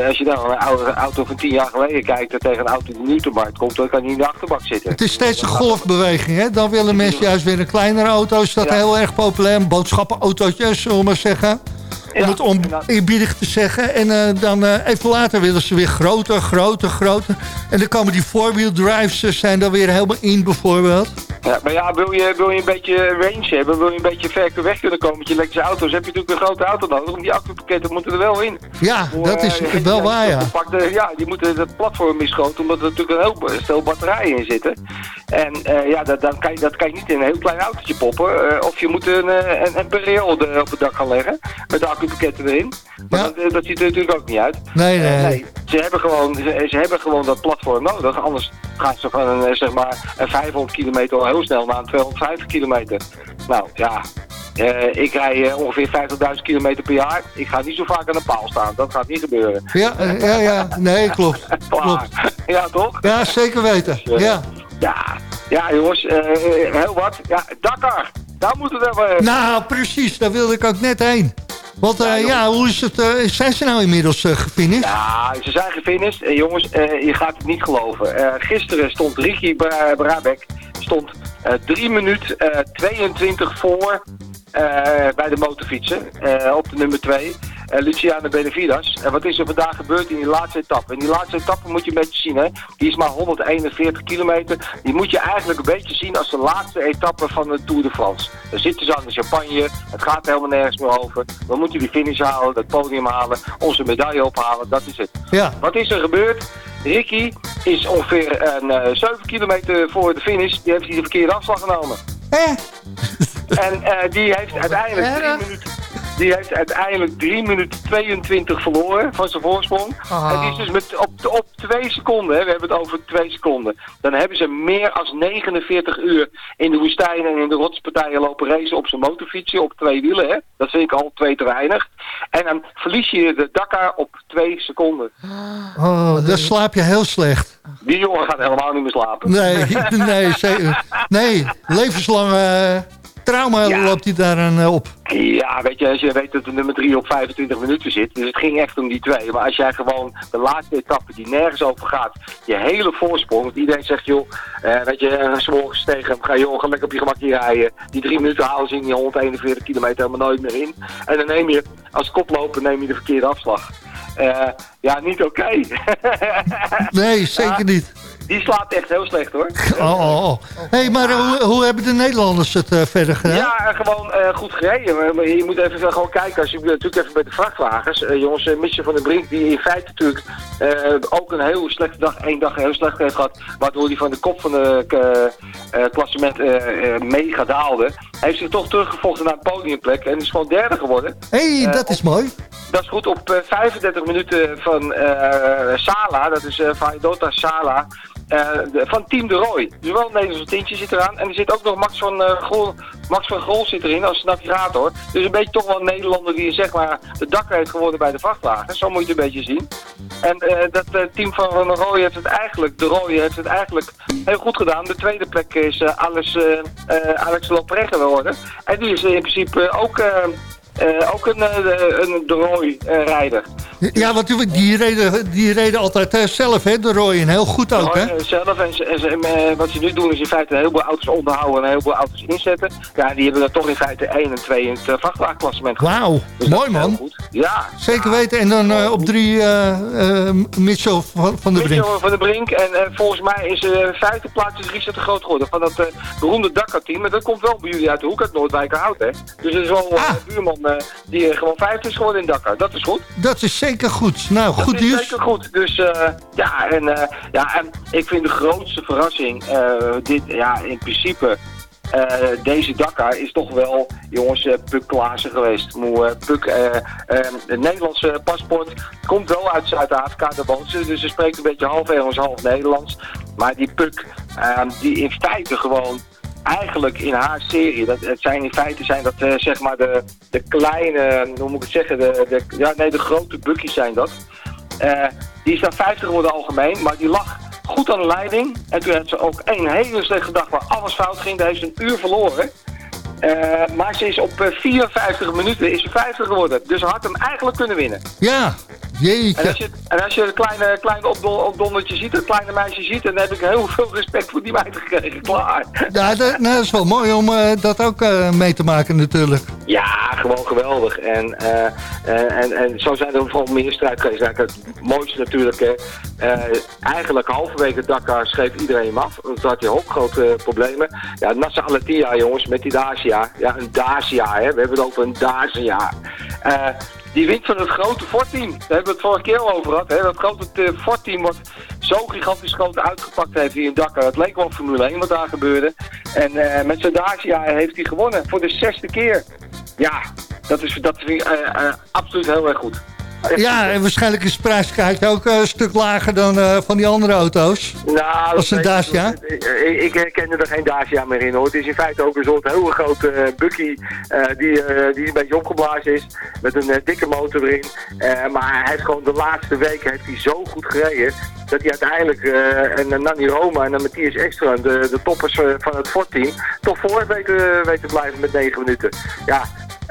als je dan een oude auto van tien jaar geleden kijkt en tegen een auto die nu te markt komt, dan kan die in de achterbak zitten. Het is steeds een golfbeweging, hè? Dan willen mensen juist weer een kleinere auto. Is dat Ja. heel erg populair? Boodschappenautootjes, zullen we maar zeggen. Om Ja, het oneerbiedig te zeggen. En eh, dan eh, even later willen ze weer groter, groter, groter. En dan komen die four-wheel drives, eh, zijn dan weer helemaal in bijvoorbeeld. Ja, maar ja, wil je, wil je een beetje range hebben, wil je een beetje ver weg kunnen komen met je elektrische auto's, heb je natuurlijk een grote auto nodig. Want die accupakketten moeten er wel in. Ja, dat is wel waar, ja. ja, die moeten het platform is groot, omdat er natuurlijk een heel stel batterijen in zitten. En ja, dat, dan kan je, dat kan je niet in een heel klein autootje poppen. of je moet een, een, een op het dak gaan leggen, met de accupakketten erin. Maar Ja. dat, eh, dat ziet er natuurlijk ook niet uit. Nee, Eh, nee. nee, ze hebben, gewoon, ze, ze hebben gewoon dat platform nodig. Anders gaan ze van een, eh, zeg maar, een 500 kilometer al heel snel naar een 250 kilometer. Nou ja, ik rij ongeveer 50.000 kilometer per jaar. Ik ga niet zo vaak aan een paal staan. Dat gaat niet gebeuren. Ja, ja, ja. Nee, klopt. Klopt. Ja, toch? Ja, zeker weten. Ja. Ja, ja jongens, heel wat. Ja, Dakar. Daar moeten we. Nou, precies. Daar wilde ik ook net heen. Want eh, Ja, ja, hoe is het? eh, zijn ze nou inmiddels uh, gefinished? Ja, ze zijn gefinished. En jongens, je gaat het niet geloven. Gisteren stond Ricky Bra Brabeck stond eh 3 minuten eh 22 voor bij de motorfietsen op de nummer 2. Eh Luciano Benavidas. En wat is er vandaag gebeurd in die laatste etappe? In die laatste etappe moet je een beetje zien, hè. Die is maar 141 kilometer. Die moet je eigenlijk een beetje zien als de laatste etappe van de Tour de France. Dan zitten ze aan de champagne. Het gaat helemaal nergens meer over. We moeten die finish halen, dat podium halen, onze medaille ophalen. Dat is het. Ja. Wat is er gebeurd? Ricky is ongeveer een, eh 7 kilometer voor de finish. Die heeft hij de verkeerde afslag genomen. Eh? En eh, die heeft uiteindelijk drie Erg. minuten, die heeft uiteindelijk 3 minuten 22 verloren van zijn voorsprong. Ah. En die is dus met, op, op 2 seconden, hè, we hebben het over 2 seconden. Dan hebben ze meer dan 49 uur in de woestijn en in de rotspartijen lopen racen op zijn motorfietsje op twee wielen. Hè. Dat vind ik al twee te weinig. En dan verlies je de Dakar op 2 seconden. Oh, dan slaap je heel slecht. Die jongen gaat helemaal niet meer slapen. Nee, nee, nee levenslang eh, trauma Ja. loopt hij daar aan eh, op. Ja, weet je, als je weet dat de nummer 3 op 25 minuten zit. Dus het ging echt om die twee. Maar als jij gewoon de laatste etappe die nergens over gaat, je hele voorsprong. Want iedereen zegt, joh, eh, weet je, uh, s'morgens tegen hem, ga joh, ga lekker op je gemakje rijden. Die drie minuten halen ze in die 141 kilometer helemaal nooit meer in. En dan neem je, als koploper, neem je de verkeerde afslag. Eh, ja, niet oké. Nee, zeker niet. Die slaat echt heel slecht hoor. Oh, oh, oh. hey, maar eh, hoe, hoe hebben de Nederlanders het eh, verder gedaan? Ja, en gewoon eh, goed gereden. Je moet even gewoon kijken, als je natuurlijk even bij de vrachtwagens. eh, jongens, Michel van der Brink, die in feite natuurlijk eh, ook een heel slechte dag, één dag heel slecht heeft gehad. Waardoor hij van de kop van de eh, eh, klassement eh, eh, mega daalde. Heeft zich toch teruggevochten naar een podiumplek en is gewoon derde geworden. hey, eh, dat is mooi. Dat is goed op eh, 35 minuten van eh, Sala, dat is uh, Vaidota Sala, eh, de- van Team de Roy. Dus wel een Nederlandse tintje zit eraan. En er zit ook nog Max van, eh Gol, Max van Gol zit erin als navigator. Dus een beetje toch wel een Nederlander die zeg maar de dak heeft geworden bij de vrachtwagen. Zo moet je het een beetje zien. En eh, dat eh, team van Van heeft het eigenlijk, de Roy heeft het eigenlijk heel goed gedaan. De tweede plek is eh, Alex, eh eh, Alex Loprege geworden. En die is in principe ook... eh, ook een, eh, de- een de Roy eh, rijder. Ja, want die- die reden, die reden altijd zelf, hè, de Roy. Heel goed ook, hè? Zelf en, en en, wat ze nu doen is in feite een heleboel auto's onderhouden en een heleboel auto's inzetten. Ja, die hebben dan toch in feite 1 en 2 in het uh, vrachtwagenklassement. Wauw, Dus dat mooi man. Ja. Zeker weten. En dan op drie Mitchell van, van de Brink. Mitchell van der Brink en volgens mij is vijfde plaats is Richard de Groot geworden van dat beroemde Dakar-team. Maar dat komt wel bij jullie uit de hoek uit Noordwijkerhout, hè? Dus er is wel Ah. een buurman die eh, gewoon vijfde is geworden in Dakar. Dat is goed. Dat is zeker goed. Nou, Dat goed is nieuws. zeker goed. Dus eh, ja, en, eh, ja, en ik vind de grootste verrassing, dit, ja, in principe, deze Dakar is toch wel, jongens, eh, Puk Klaassen geweest. Moe, Puk, het Nederlandse paspoort komt wel uit Zuid-Afrika, daar woont ze. Dus ze spreekt een beetje half Engels, half Nederlands. Maar die Puk, die in feite gewoon eigenlijk in haar serie, dat, het zijn in feite zijn dat eh, zeg maar de, de kleine, hoe moet ik het zeggen, de, de, ja, nee, de grote bukkies zijn dat. Eh, die is dan 50 geworden algemeen, maar die lag goed aan de leiding. En toen had ze ook één hele slechte dag waar alles fout ging. Daar heeft ze een uur verloren. Eh, maar ze is op eh, 54 minuten is ze 50 geworden. Dus ze had hem eigenlijk kunnen winnen. Ja, En jeetje. als je, en als je een kleine, kleine opdon- opdondertje ziet, een kleine meisje ziet, dan heb ik heel veel respect voor die meid gekregen. Klaar. Ja, dat, nou, dat is wel mooi om eh, dat ook eh, mee te maken natuurlijk. Ja, gewoon geweldig. En, eh, en, en, en zo zijn er vooral meer strijdgeesten. Het mooiste natuurlijk, eh, eigenlijk halverwege Dakar schreef iedereen hem af. Want had je ook grote problemen. Ja, Nassa Alatia, jongens, met die Dacia. Ja, een Dacia, hè. we hebben het over een Dacia. Eh, die wint van het grote Ford-team. Daar hebben we het vorige keer al over gehad. Hè? Dat grote eh, Ford-team wat zo gigantisch groot uitgepakt heeft hier in Dakar. Het leek wel Formule 1 wat daar gebeurde. En met zijn Dacia heeft hij gewonnen voor de zesde keer. Ja, dat, is, dat vind ik absoluut heel erg goed. Ja, en waarschijnlijk is het prijskaartje ook eh, een stuk lager dan eh, van die andere auto's. Nou, Als een Dacia? Ik, ik herkende er geen Dacia meer in hoor. Het is in feite ook een soort hele grote eh, buggy eh, die, die een beetje opgeblazen is. Met een dikke motor erin. Maar hij heeft gewoon de laatste weken heeft hij zo goed gereden. Dat hij uiteindelijk en, eh, Nanni Roma en eh, Matthias Extra, de, de toppers van het Ford-team, toch voor weten, weten blijven met 9 minuten. Ja,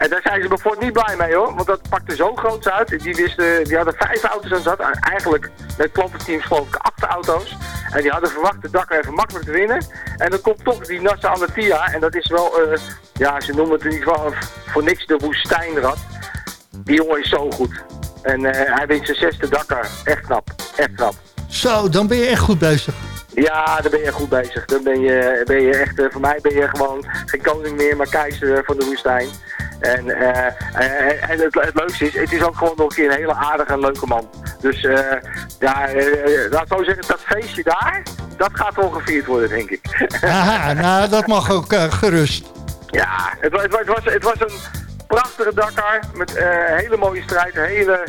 en daar zijn ze bijvoorbeeld niet blij mee hoor, want dat pakte zo groot uit. Die, wisten, die hadden vijf auto's aan zat. Eigenlijk met klantenteams geloof ik acht auto's. En die hadden verwacht de Dakar even makkelijk te winnen. En dan komt toch die Nassa Anatia. En dat is wel, eh, ja ze noemen het in ieder geval voor niks de woestijnrad. Die jongen is zo goed. En eh, hij wint zijn zesde Dakar. Echt knap, echt knap. Zo, dan ben je echt goed bezig. Ja, daar ben je goed bezig. Dan ben je, ben je echt, eh, voor mij ben je gewoon geen koning meer, maar keizer van de woestijn. En, eh, eh, en het, het leukste is, het is ook gewoon nog een keer een hele aardige en leuke man. Dus eh, ja, eh, laat zo zeggen, dat feestje daar, dat gaat wel gevierd worden, denk ik. Aha, nou, dat mag ook gerust. Ja, het, het, wa- het was, het was een prachtige Dakar met hele mooie strijd. Hele,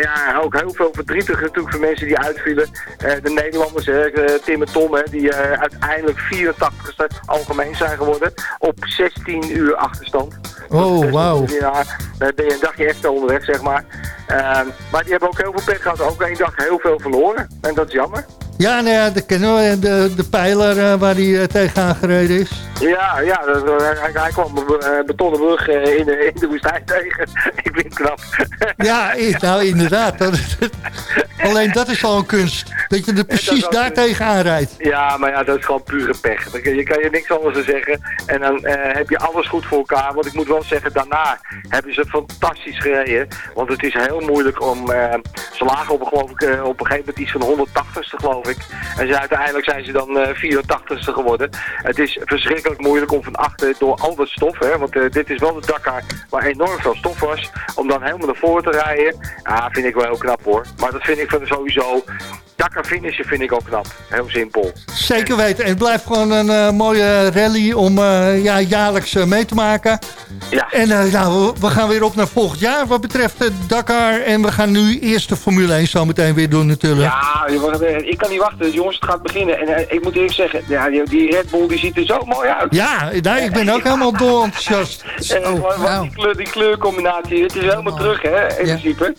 ja, ook heel veel verdrietig natuurlijk voor mensen die uitvielen. Eh, de Nederlanders, eh, Tim en Tom, hè, die eh, uiteindelijk 84ste algemeen zijn geworden. Op 16 uur achterstand. Oh, wauw. Ja, ben je een dagje extra onderweg, zeg maar. Ehm, maar die hebben ook heel veel pech gehad. Ook één dag heel veel verloren. En dat is jammer. Ja, nou ja, we. De, de pijler eh, waar hij eh, tegenaan gereden is. Ja, ja eh, hij, hij kwam een betonnen brug in, de, in de woestijn tegen. Ik het knap. Ja, i- nou inderdaad. Dat- Alleen dat is al een kunst. Dat je er precies daar tegenaan rijdt. Ja, maar ja, dat is gewoon pure pech. Je kan je niks anders aan zeggen. En dan heb je alles goed voor elkaar. Want ik moet wel zeggen, daarna hebben ze fantastisch gereden. Want het is heel moeilijk om... ze lagen op, geloof ik, op een gegeven moment iets van 180ste, geloof En ze, uiteindelijk zijn ze dan eh 84ste geworden. Het is verschrikkelijk moeilijk om van achter door al dat stof, hè, want eh, dit is wel de Dakar waar enorm veel stof was, om dan helemaal naar voren te rijden. Ja, vind ik wel heel knap hoor. Maar dat vind ik van sowieso... Dakar finishen vind ik ook knap. Heel simpel. Zeker weten. En het blijft gewoon een eh, mooie rally om eh, ja, jaarlijks eh, mee te maken. Ja. En nou, we- we gaan weer op naar volgend jaar wat betreft Dakar. En we gaan nu eerst de Formule 1 zo meteen weer doen natuurlijk. Ja, ik kan niet wachten. Jongens, het gaat beginnen. En ik moet eerlijk zeggen, ja, die- die Red Bull die ziet er zo mooi uit. Ja, nou, ik ben ook helemaal dol enthousiast. Wat- wat nou. die, kleur, die kleurcombinatie, het is helemaal terug, hè, in Ja. principe.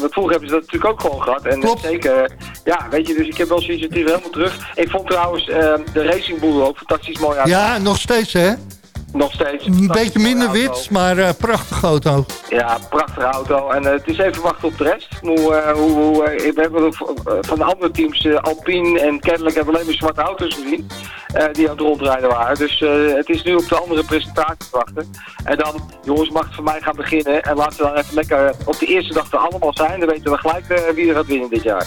Want vroeger hebben ze dat natuurlijk ook gewoon gehad. En Klopt. Zeker, ja, weet je, dus ik heb wel zoiets, het helemaal terug. Ik vond trouwens eh, de Racing Bull ook fantastisch mooi uit. Ja, nog steeds hè. Nog steeds. Een beetje minder auto. wit, maar eh prachtige auto. Ja, prachtige auto. En eh, het is even wachten op de rest. Hoe, eh, hoe, hoe, eh, we hebben van- van de andere teams, Alpine en Cadillac, hebben we alleen maar zwarte auto's gezien. die aan het rondrijden waren. Dus het is nu op de andere presentatie te wachten. En dan, jongens, mag het voor mij gaan beginnen. En laten we dan even lekker op de eerste dag er allemaal zijn. Dan weten we gelijk wie er gaat winnen dit jaar.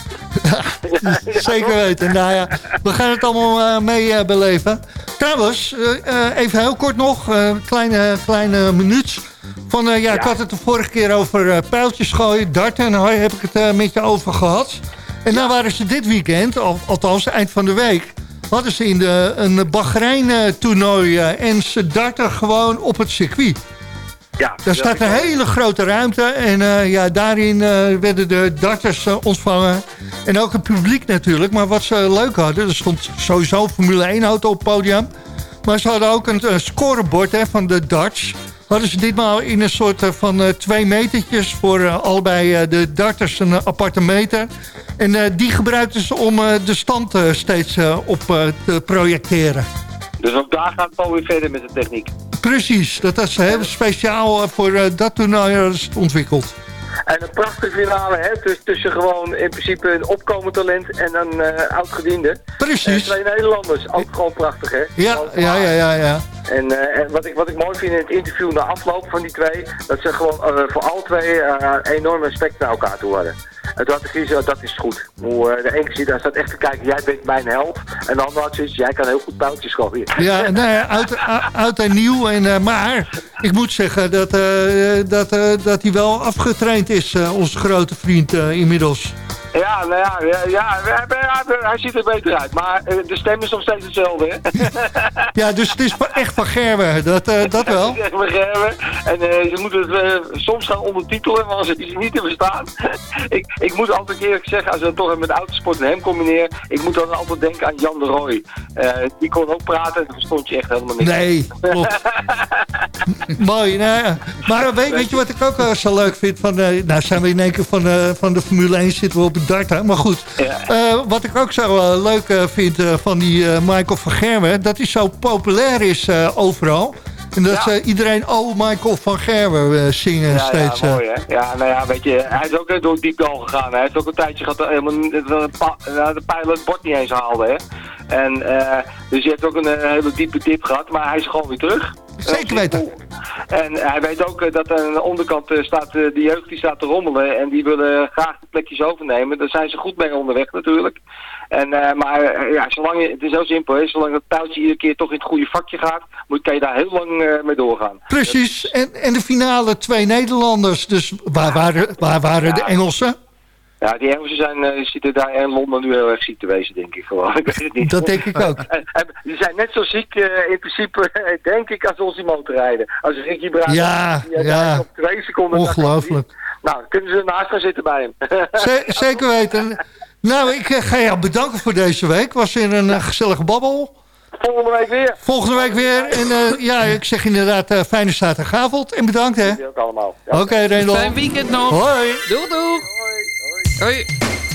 Zeker weten. Nou ja, we gaan het allemaal mee beleven. Trouwens, eh, eh, even heel kort nog, eh, kleine, kleine minuut. Van, eh, ja, ik had het de vorige keer over pijltjes gooien, darten. Nou heb ik het met je over gehad. En nou waren ze dit weekend, al, althans eind van de week... hadden ze in de, een Bahrein-toernooi en ze darten gewoon op het circuit. Ja, Daar staat een hele grote ruimte en eh, ja, daarin eh, werden de darters eh, ontvangen. En ook het publiek natuurlijk. Maar wat ze leuk hadden, er stond sowieso een Formule 1 auto op het podium. Maar ze hadden ook een scorebord hè, van de darts. Hadden ze ditmaal in een soort van twee metertjes voor allebei de darters een aparte meter. En die gebruikten ze om de stand steeds op te projecteren. Dus ook daar gaat het alweer verder met de techniek. Precies, dat is heel speciaal eh, voor eh, dat toernooi ontwikkeld. En een prachtige finale, hè, tussen, tussen gewoon in principe een opkomend talent en een eh oud-gediende. En Precies. twee Nederlanders, ook gewoon prachtig, hè? Ja, ja, ja, ja, ja. En, eh, en wat, ik, wat ik mooi vind in het interview na afloop van die twee, dat ze gewoon eh, voor alle twee eh, enorm respect naar elkaar toe hadden. En toen had ik gezien, dat is goed. Hoe, eh, de ene zit daar staat echt te kijken, jij bent mijn held. En de andere had zoiets, jij kan heel goed pijltjes gooien. Ja, nou ja, oud, a- oud en nieuw. En, eh, maar ik moet zeggen dat, eh, dat, eh, dat hij wel afgetraind is, eh, onze grote vriend eh, inmiddels. Ja, nou ja, ja, ja, hij, ziet er beter uit. Maar eh, de stem is nog steeds hetzelfde, hè? Ja, dus het is van- echt van Gerber, dat, dat wel. Echt begrijpen. En eh, ze moeten het eh, soms gaan ondertitelen, want ze is niet te verstaan. ik, ik moet altijd eerlijk zeggen, als we het toch met autosport en hem combineren, ik moet dan altijd denken aan Jan de. Eh, die kon ook praten en daar verstond je echt helemaal niks. Nee, klopt. Mooi, nou ja. Maar weet, weet je wat ik ook wel zo leuk vind? Van, eh, nou zijn we in één keer van, eh, van de Formule 1 zitten we op het darten. Maar goed, eh, wat ik ook zo eh, leuk eh, vind eh, van die eh, Michael van Gerwen... dat hij zo populair is eh, overal. En dat Ja. eh, iedereen Oh Michael van Gerwen eh, zingen Ja, steeds. ja, eh. mooi hè. Ja, nou ja, weet je, hij is ook eh, door het diepdal gegaan. Hij heeft ook een tijdje gehad helemaal de pijlen het bord niet eens haalde, hè. En, eh, dus hij heeft ook een, eh, hele diepe dip gehad, maar hij is gewoon weer terug. Zeker weten. En hij weet ook eh, dat aan de onderkant eh, staat, eh, de jeugd die staat te rommelen en die willen graag de plekjes overnemen. Daar zijn ze goed mee onderweg natuurlijk. En, maar ja, zolang het is heel simpel, hè, zolang dat touwtje iedere keer toch in het goede vakje gaat, moet, kan je daar heel lang mee doorgaan. Precies, en, en de finale twee Nederlanders. Dus waar waren, waar waren de Engelsen? Ja, die Engelsen zijn, eh, zitten daar in Londen nu heel erg ziek te wezen, denk ik gewoon. Ik weet het niet. Dat denk ik ook. Die zijn net zo ziek, eh, in principe, denk ik, als ons die motorrijden. Als Ricky Bruin Ja, die ja. op twee seconden... Ongelooflijk. Nou, kunnen ze ernaast gaan zitten bij hem. Z- zeker weten. Nou, ik eh, ga jou bedanken voor deze week. Was weer een gezellige babbel. Volgende week weer. Volgende week weer. En eh, ja, ik zeg inderdaad eh, fijne zaterdagavond. En bedankt, hè. Die ook allemaal. Ja. Oké, Rendel. Fijn weekend nog. Hoi. Doei, doei. Hoi, hoi.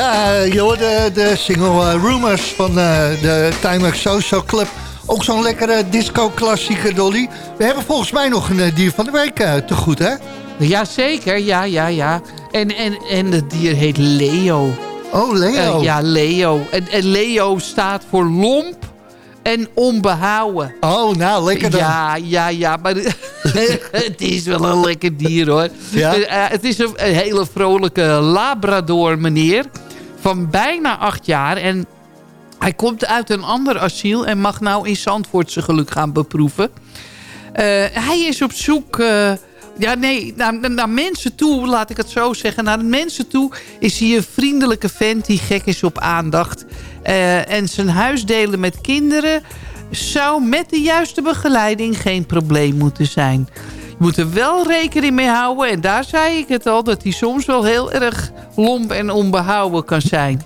Ja, je hoorde de single eh, Rumors van eh, de Timex Social Club. Ook zo'n lekkere disco-klassieker, Dolly. We hebben volgens mij nog een eh, dier van de week te goed, hè? Jazeker, ja, ja, ja. En, en, en het dier heet Leo. Oh, Leo. Eh, ja, Leo. En, en Leo staat voor lomp en onbehouden. Oh, nou, lekker dan. Ja, ja, ja. Maar het is wel een lekker dier, hoor. Ja? Eh, het is een, een hele vrolijke Labrador, meneer. Van bijna acht jaar. En hij komt uit een ander asiel... en mag nou in Zandvoort zijn geluk gaan beproeven. Eh, hij is op zoek... eh, ja, nee, naar, mensen toe, laat ik het zo zeggen. Naar mensen toe is hij een vriendelijke vent die gek is op aandacht. Eh, en zijn huis delen met kinderen zou met de juiste begeleiding geen probleem moeten zijn. Moet er wel rekening mee houden. En daar zei ik het al, dat hij soms wel heel erg lomp en onbehouden kan zijn.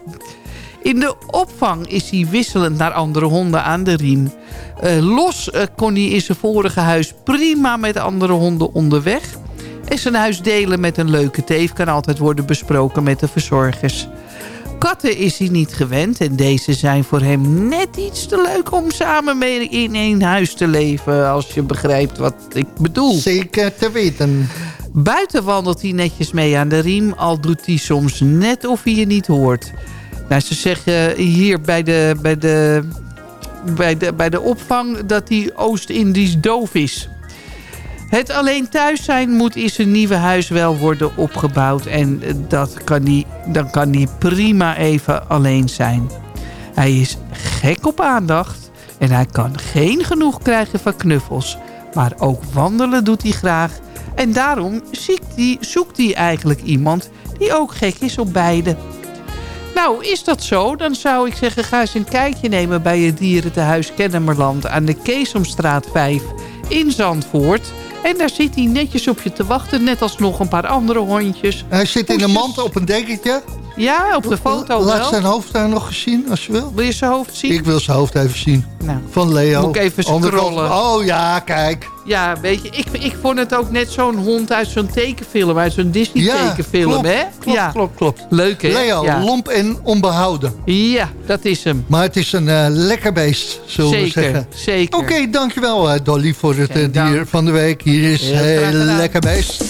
In de opvang is hij wisselend naar andere honden aan de riem. Eh, los eh, kon hij in zijn vorige huis prima met andere honden onderweg. En zijn huis delen met een leuke teef kan altijd worden besproken met de verzorgers. Katten is hij niet gewend en deze zijn voor hem net iets te leuk om samen mee in één huis te leven. Als je begrijpt wat ik bedoel. Zeker te weten. Buiten wandelt hij netjes mee aan de riem, al doet hij soms net of hij je niet hoort. Nou, ze zeggen hier bij de, bij de, bij de, bij de opvang dat hij Oost-Indisch doof is. Het alleen thuis zijn moet in zijn nieuwe huis wel worden opgebouwd. En dat kan hij, dan kan hij prima even alleen zijn. Hij is gek op aandacht en hij kan geen genoeg krijgen van knuffels. Maar ook wandelen doet hij graag. En daarom hij, zoekt hij eigenlijk iemand die ook gek is op beide. Nou, is dat zo? Dan zou ik zeggen, ga eens een kijkje nemen bij het dierentehuis Kennemerland aan de Keesomstraat 5 in Zandvoort. En daar zit hij netjes op je te wachten, net als nog een paar andere hondjes. Hij zit in een mand op een dekentje. Ja, op de foto Laat wel. zijn hoofd daar nog eens zien, als je wil. Wil je zijn hoofd zien? Ik wil zijn hoofd even zien. Nou, Van Leo. Moet ik even scrollen. Oh ja, kijk. ja, weet je, ik, ik vond het ook net zo'n hond uit zo'n tekenfilm, uit zo'n Disney Ja, tekenfilm, klopt, hè? klopt, ja. klopt, klopt. Leuk, hè? Leo, ja. lomp en onbehouden. ja, dat is hem. Maar het is een eh, lekker beest, zullen we Zeker, zeggen. zeker. Oké, dankjewel eh, Dolly voor het eh, dier van de week. Hier is Heel gedaan. lekker beest.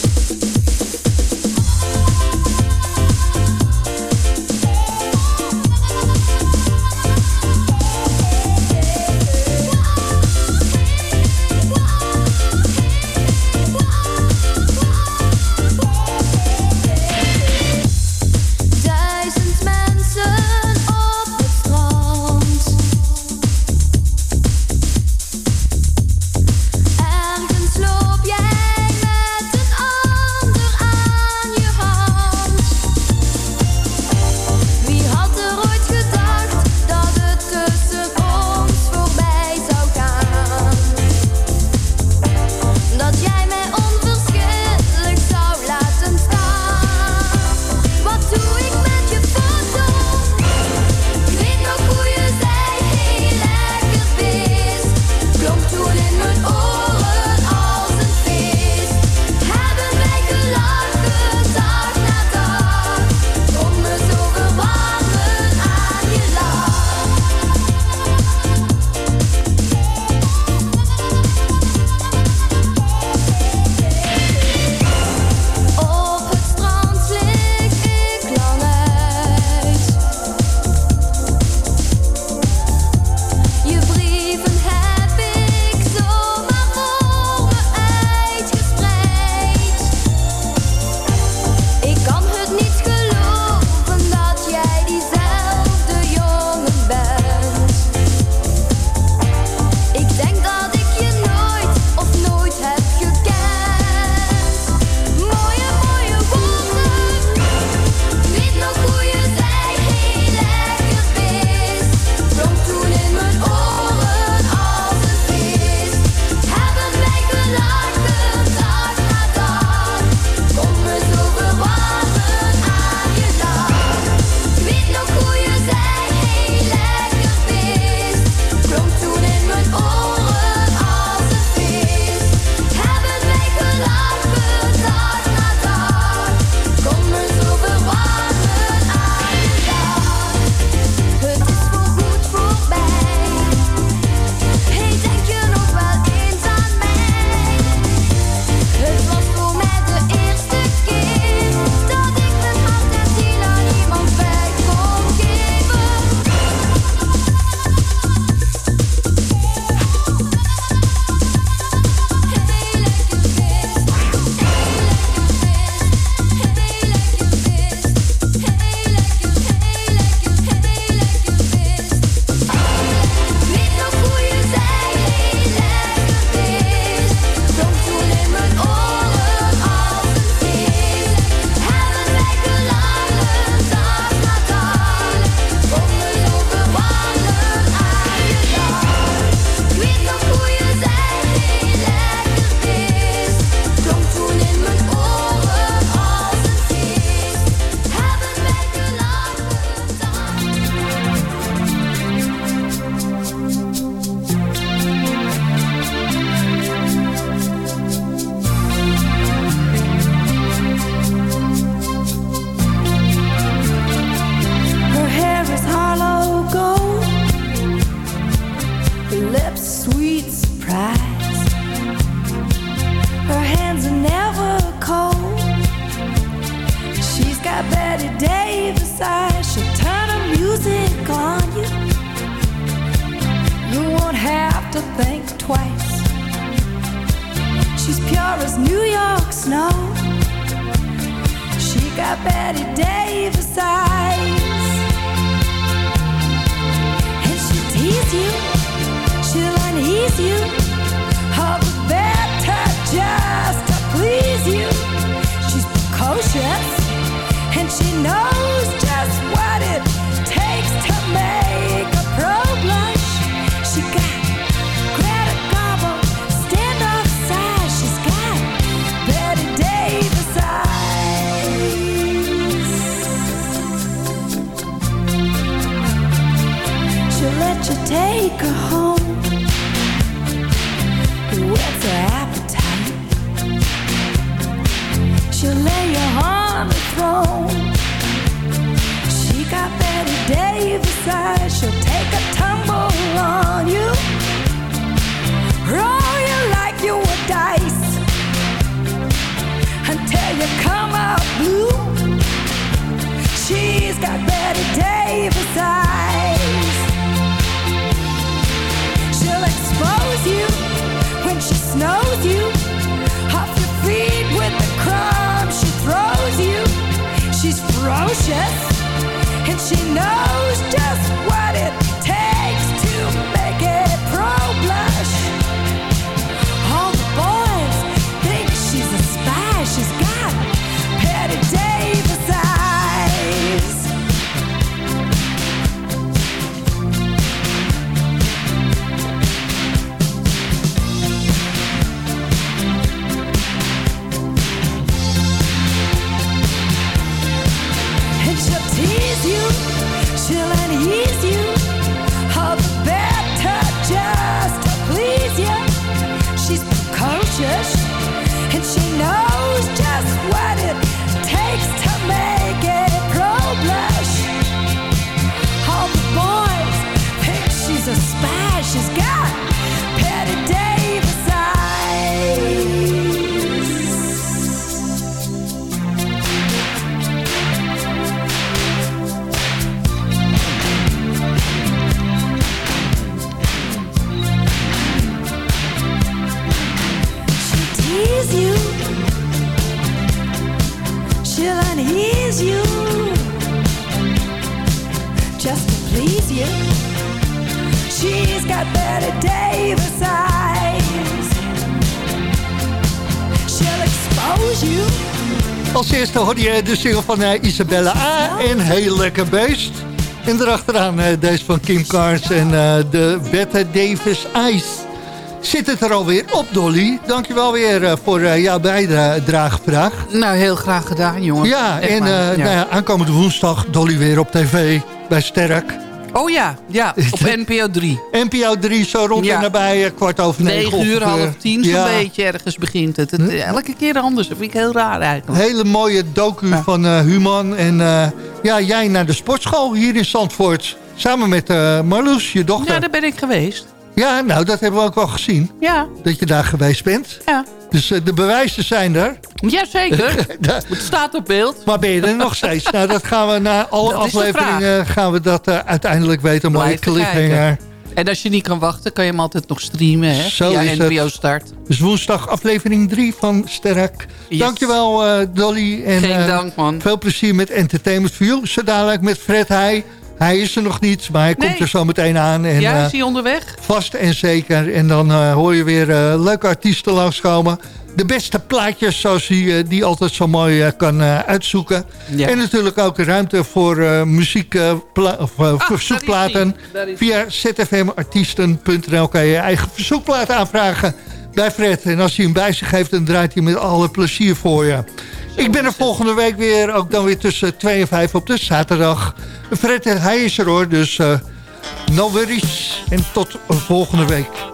take a Als eerste hoorde je de single van eh, Isabella A. En heel lekker beest. En erachteraan eh, deze van Kim Carnes en eh, de Bette Davis Ice. Zit het er alweer op, Dolly? Dankjewel weer voor jouw bijdragevraag. Nou, heel graag gedaan, jongen. Ja, Echt en ja. Nou ja, aankomende woensdag Dolly weer op tv bij Sterk. Oh ja, ja, op NPO 3. NPO 3 zo rond Ja. en nabij, eh, kwart over negen. 9 uur, half tien, zo'n Ja. beetje ergens begint het. het. Elke keer anders, dat vind ik heel raar eigenlijk. Hele mooie docu van eh, Human. En eh, ja, jij naar de sportschool hier in Zandvoort. Samen met eh, Marloes, je dochter. Ja, daar ben ik geweest. Ja, nou, dat hebben we ook wel gezien. Ja, Dat je daar geweest bent. ja. Dus eh, de bewijzen zijn er. Jazeker. het staat op beeld. Maar ben je er nog steeds? Nou, dat gaan we na alle Dat afleveringen gaan we dat eh, uiteindelijk weten. Een mooie cliffhanger. En als je niet kan wachten, kan je hem altijd nog streamen. Hè? Zo Via is het. NPO Start. Dus woensdag aflevering 3 van Sterk. Yes. Dankjewel eh Dolly. En, Geen dank, man. Veel plezier met Entertainment for You. Zo dadelijk met Fred Heij. Hij is er nog niet, maar hij Nee. komt er zo meteen aan. En, ja, eh, is hij onderweg? Vast en zeker. En dan eh, hoor je weer eh, leuke artiesten langskomen. De beste plaatjes, zoals hij die altijd zo mooi kan eh, uitzoeken. Ja. En natuurlijk ook ruimte voor eh muziek, eh, of Ah, verzoekplaten. Via zfmartiesten.nl kan je je eigen verzoekplaat aanvragen bij Fred. En als hij hem bij zich heeft, dan draait hij met alle plezier voor je. Ik ben er volgende week weer, ook dan weer tussen 2 en 5 op de zaterdag. Fred, hij is er hoor, dus eh no worries. En tot volgende week.